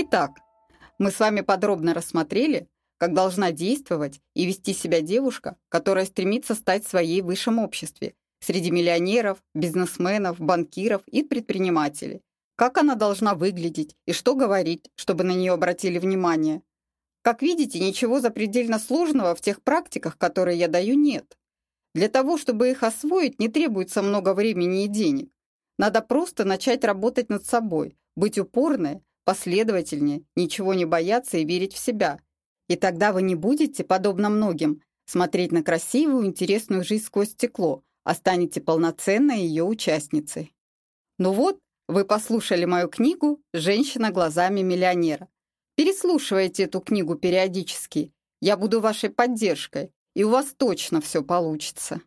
Итак, мы с вами подробно рассмотрели, как должна действовать и вести себя девушка, которая стремится стать своей в высшем обществе, среди миллионеров, бизнесменов, банкиров и предпринимателей. Как она должна выглядеть и что говорить, чтобы на нее обратили внимание. Как видите, ничего запредельно сложного в тех практиках, которые я даю, нет. Для того, чтобы их освоить, не требуется много времени и денег. Надо просто начать работать над собой, быть упорной, последовательнее, ничего не бояться и верить в себя. И тогда вы не будете, подобно многим, смотреть на красивую, интересную жизнь сквозь стекло, а станете полноценной ее участницей. Ну вот, вы послушали мою книгу «Женщина глазами миллионера». Переслушивайте эту книгу периодически. Я буду вашей поддержкой, и у вас точно все получится.